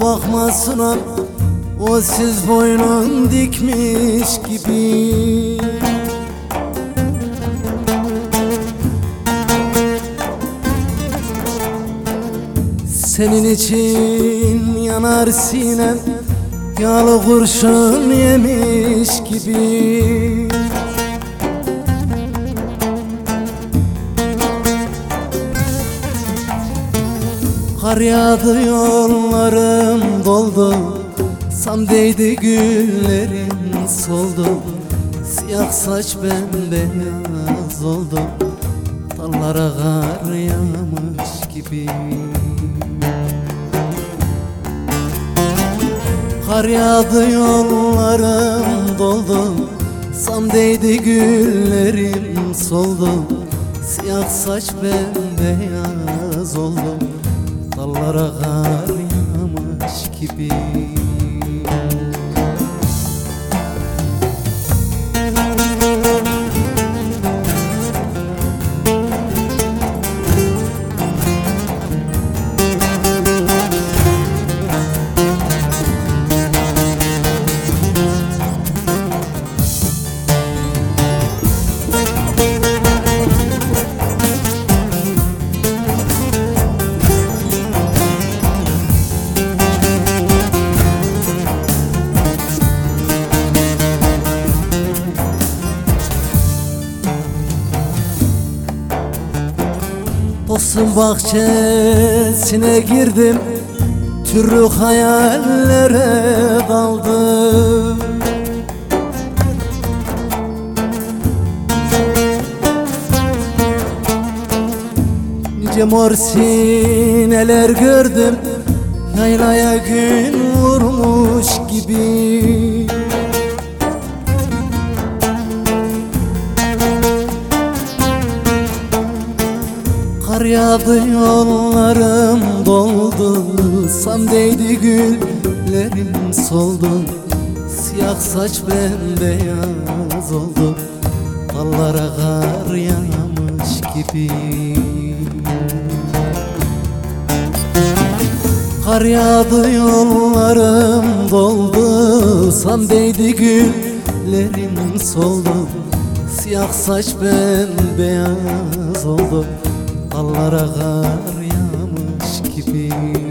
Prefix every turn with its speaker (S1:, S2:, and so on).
S1: Bakma sunan o siz boynun dikmiş gibi. Senin için yanar sinem Yağlı kurşun yemiş gibi Kar yağdı yollarım doldu. Sam değdi güllerin soldu. Siyah saç bembeyaz oldu. Dallara kar yağmış gibi. Kar yağdı yollarım doldu. Sam değdi güllerim soldu. Siyah saç bembeyaz oldu Dallara kar yağmış gibi Dostum bahçesine girdim Türlü hayallere daldım. Nice mor sineler gördüm Yaylaya gün vurmuş gibi yağdı yollarım doldu. Sam değdi güllerim soldu. Siyah saç bembeyaz oldu. Dallara kar yağmış gibi. Kar yağdı yollarım doldu. Sam değdi güllerim soldu. Siyah saç bembeyaz oldu Hallara kar yağmış gibi.